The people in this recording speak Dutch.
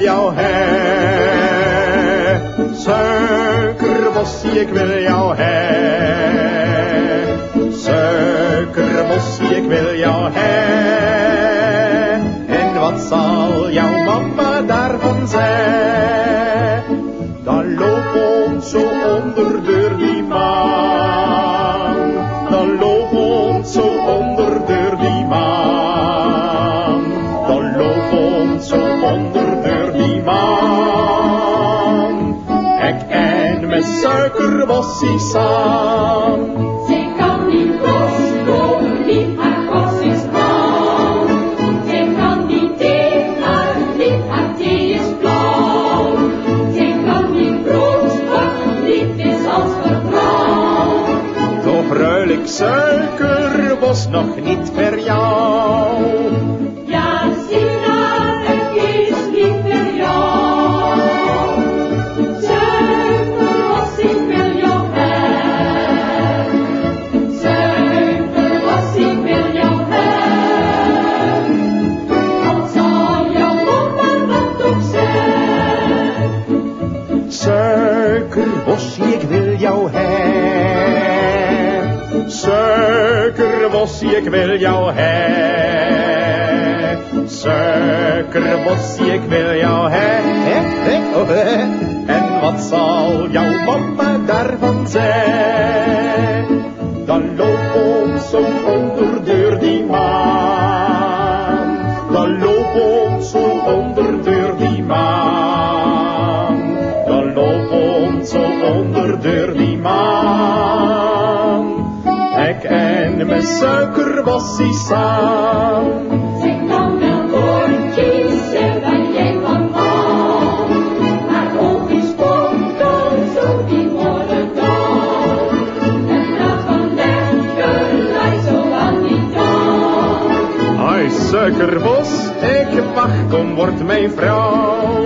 jou hè. Suikerbossie, ik wil jou hè. Suikerbossie, ik wil jou hè. En wat zal jouw mama daarvan zeggen? Dan loop ons zo onder door die maan. Dan loop ons ons zo onder door die maan. Ik en mijn suikerbossie samen. Zij kan niet loskomen, niet haar kos is blauw. Zij kan niet tegen, niet haar thee is blauw. Zij kan niet brood bakken, niet vis als vertrouw. Toch ruil ik suikerbos nog niet per jou. Ik wil jou hè. Suikerbossie, ik wil jou hè. Suikerbossie, ik wil jou hè, oh. En wat zal jouw mama daarvan zeggen? Dan loop ons zo onder door die maan. Dan loop ons zo onder door die maan. En mijn suikerbossie samen. Zij kan wel woordjes zeggen, jij van al. Haar oog is donker, zo die worden dol. En praat van lekkerlei zo aan die tong. Ai, suikerbos, ik wacht, kom, word mijn vrouw.